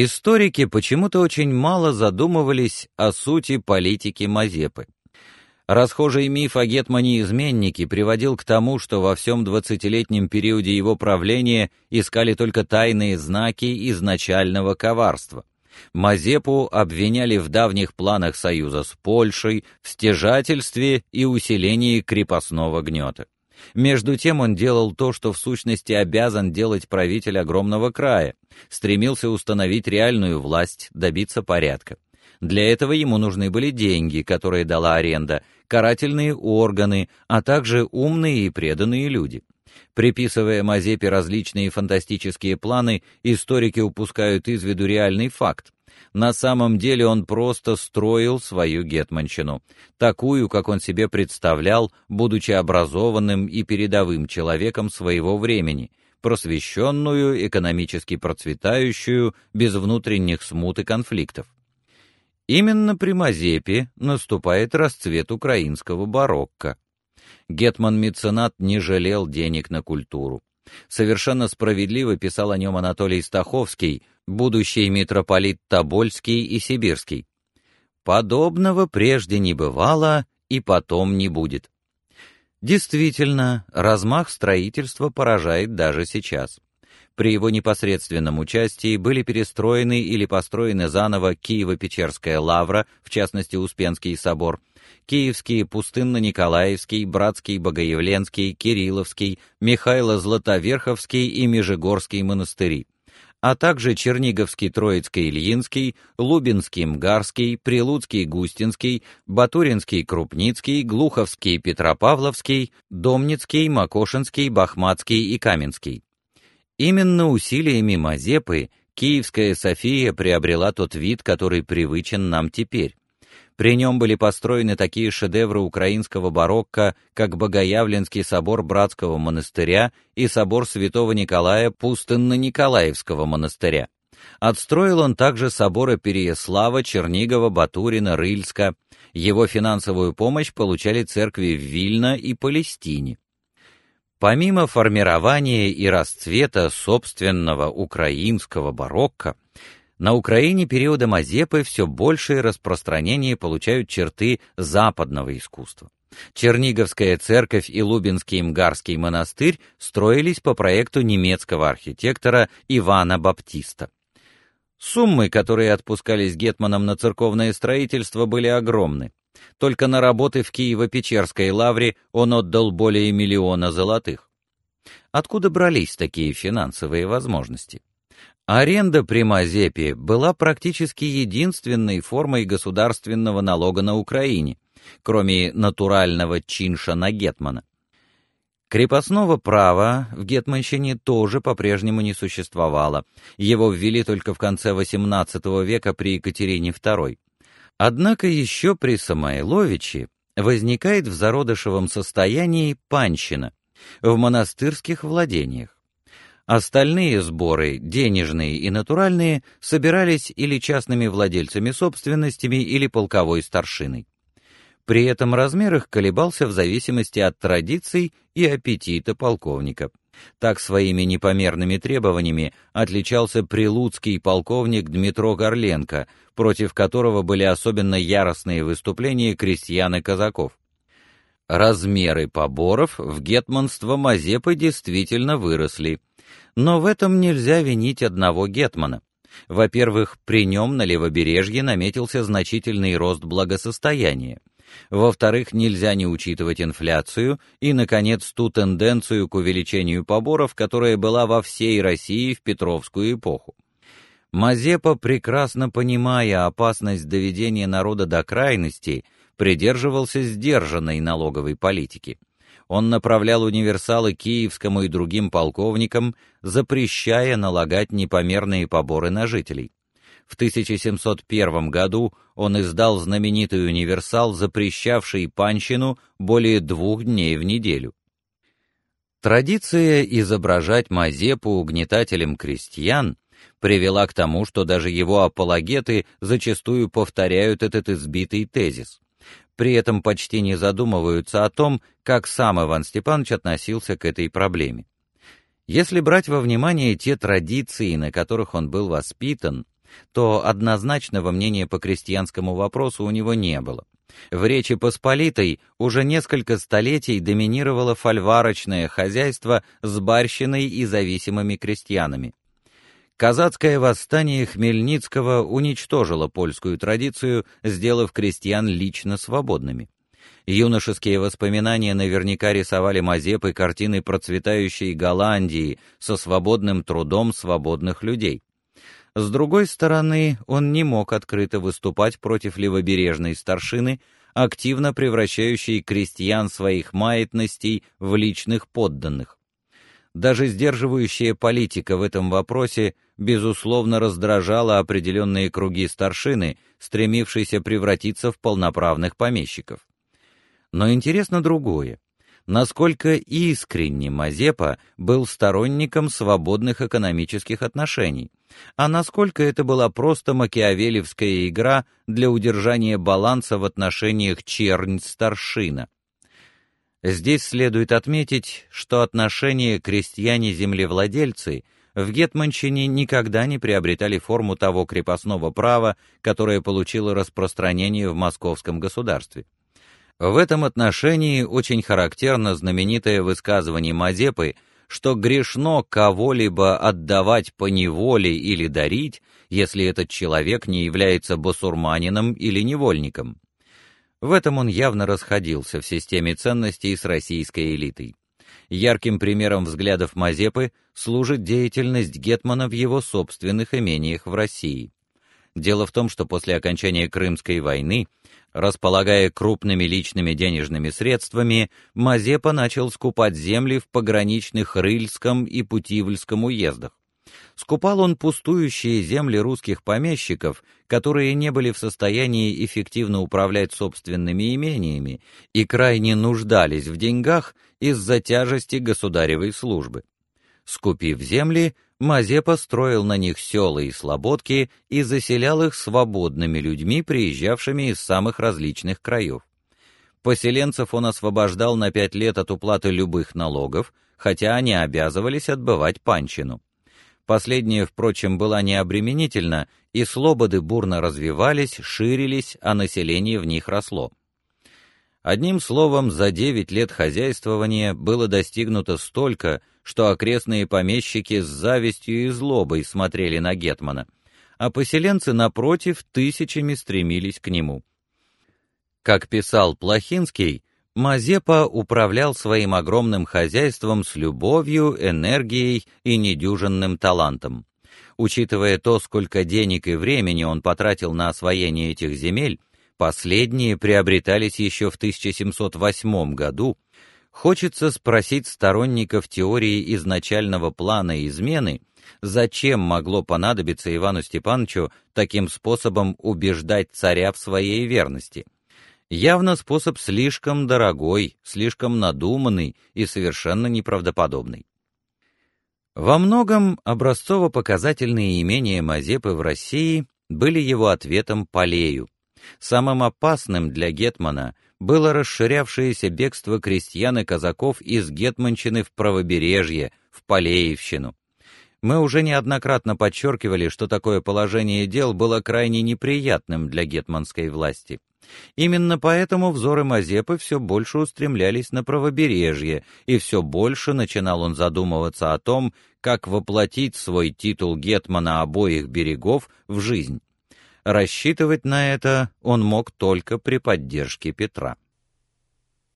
Историки почему-то очень мало задумывались о сути политики Мазепы. Расхожий миф о гетмане-изменнике приводил к тому, что во всем двадцатилетнем периоде его правления искали только тайные знаки изначального коварства. Мазепу обвиняли в давних планах союза с Польшей, в стяжательстве и усилении крепостного гнета. Между тем он делал то, что в сущности обязан делать правитель огромного края, стремился установить реальную власть, добиться порядка. Для этого ему нужны были деньги, которые дала аренда, карательные органы, а также умные и преданные люди. Приписывая Мазепе различные фантастические планы, историки упускают из виду реальный факт. На самом деле он просто строил свою гетманщину, такую, как он себе представлял, будучи образованным и передовым человеком своего времени, просвещенную, экономически процветающую, без внутренних смут и конфликтов. Именно при Мазепе наступает расцвет украинского барокко. Гетман-меценат не жалел денег на культуру. Совершенно справедливо писал о нем Анатолий Стаховский, будущий митрополит Тобольский и Сибирский. Подобного прежде не бывало и потом не будет. Действительно, размах строительства поражает даже сейчас. При его непосредственном участии были перестроены или построены заново Киево-Печерская лавра, в частности Успенский собор, Киевский, Пустынно-Николаевский, Братский, Богоявленский, Кирилловский, Михайло-Златоверховский и Межегорский монастыри а также Черниговский Троицко-Ильинский, Лубинский Мгарский, Прилуцкий Густинский, Батуринский Крупницкий, Глуховский Петропавловский, Домницкий, Макошинский, Бахматский и Каменский. Именно усилиями Мазепы Киевская София приобрела тот вид, который привычен нам теперь. При нем были построены такие шедевры украинского барокко, как Богоявленский собор Братского монастыря и собор Святого Николая Пустынно-Николаевского монастыря. Отстроил он также соборы Переяслава, Чернигова, Батурина, Рыльска. Его финансовую помощь получали церкви в Вильно и Палестине. Помимо формирования и расцвета собственного украинского барокко, на Украине периода Мазепы все большее распространение получают черты западного искусства. Черниговская церковь и Лубинский Мгарский монастырь строились по проекту немецкого архитектора Ивана Баптиста. Суммы, которые отпускались гетманом на церковное строительство, были огромны. Только на работы в Киево-Печерской лавре он отдал более миллиона золотых. Откуда брались такие финансовые возможности? Аренда при Мазепе была практически единственной формой государственного налога на Украине, кроме натурального чинша на гетмана. Крепостного права в гетманщине тоже по-прежнему не существовало. Его ввели только в конце XVIII века при Екатерине II. Однако еще при Самойловиче возникает в зародышевом состоянии панщина в монастырских владениях. Остальные сборы, денежные и натуральные, собирались или частными владельцами собственностями, или полковой старшиной. При этом размер их колебался в зависимости от традиций и аппетита полковника. Так своими непомерными требованиями отличался прилуцкий полковник Дмитро Горленко, против которого были особенно яростные выступления крестьян и казаков. Размеры поборов в гетманство Мазепы действительно выросли, но в этом нельзя винить одного гетмана. Во-первых, при нем на левобережье наметился значительный рост благосостояния. Во-вторых, нельзя не учитывать инфляцию и, наконец, ту тенденцию к увеличению поборов, которая была во всей России в Петровскую эпоху. Мазепа, прекрасно понимая опасность доведения народа до крайности, придерживался сдержанной налоговой политики он направлял универсалы киевскому и другим полковникам, запрещая налагать непомерные поборы на жителей. В 1701 году он издал знаменитый универсал, запрещавший панщину более двух дней в неделю. Традиция изображать Мазепу угнетателем крестьян привела к тому, что даже его апологеты зачастую повторяют этот избитый тезис при этом почти не задумываются о том, как сам Иван Степанович относился к этой проблеме. Если брать во внимание те традиции, на которых он был воспитан, то однозначного мнения по крестьянскому вопросу у него не было. В Речи Посполитой уже несколько столетий доминировало фольварочное хозяйство с барщиной и зависимыми крестьянами. Казацкое восстание Хмельницкого уничтожило польскую традицию, сделав крестьян лично свободными. Юношеские воспоминания наверняка рисовали Мазепы картины процветающей Голландии со свободным трудом свободных людей. С другой стороны, он не мог открыто выступать против левобережной старшины, активно превращающей крестьян своих маятностей в личных подданных. Даже сдерживающая политика в этом вопросе безусловно раздражала определенные круги старшины, стремившиеся превратиться в полноправных помещиков. Но интересно другое насколько искренне Мазепа был сторонником свободных экономических отношений, а насколько это была просто макиавелевская игра для удержания баланса в отношениях чернь-старшина. Здесь следует отметить, что отношения крестьяне-землевладельцы в гетманщине никогда не приобретали форму того крепостного права, которое получило распространение в московском государстве. В этом отношении очень характерно знаменитое высказывание Мазепы, что грешно кого-либо отдавать по неволе или дарить, если этот человек не является басурманином или невольником. В этом он явно расходился в системе ценностей с российской элитой. Ярким примером взглядов Мазепы служит деятельность гетмана в его собственных имениях в России. Дело в том, что после окончания Крымской войны Располагая крупными личными денежными средствами, Мазепа начал скупать земли в пограничных Рыльском и Путивльском уездах. Скупал он пустующие земли русских помещиков, которые не были в состоянии эффективно управлять собственными имениями и крайне нуждались в деньгах из-за тяжести государевой службы. Скупив земли, Мазепа строил на них села и слободки и заселял их свободными людьми, приезжавшими из самых различных краев. Поселенцев он освобождал на пять лет от уплаты любых налогов, хотя они обязывались отбывать панчину. Последнее, впрочем, было необременительно, и слободы бурно развивались, ширились, а население в них росло. Одним словом, за девять лет хозяйствования было достигнуто столько, что окрестные помещики с завистью и злобой смотрели на гетмана, а поселенцы напротив тысячами стремились к нему. Как писал Плохинский, Мазепа управлял своим огромным хозяйством с любовью, энергией и недюжинным талантом. Учитывая то, сколько денег и времени он потратил на освоение этих земель, последние приобретались еще в 1708 году Хочется спросить сторонников теории изначального плана измены, зачем могло понадобиться Ивану Степановичу таким способом убеждать царя в своей верности. Явно способ слишком дорогой, слишком надуманный и совершенно неправдоподобный. Во многом образцово-показательные имения Мазепы в России были его ответом Полею. Самым опасным для гетмана – было расширявшееся бегство крестьян и казаков из Гетманщины в правобережье, в Полеевщину. Мы уже неоднократно подчеркивали, что такое положение дел было крайне неприятным для гетманской власти. Именно поэтому взоры Мазепы все больше устремлялись на правобережье, и все больше начинал он задумываться о том, как воплотить свой титул гетмана обоих берегов в жизнь. Рассчитывать на это он мог только при поддержке Петра.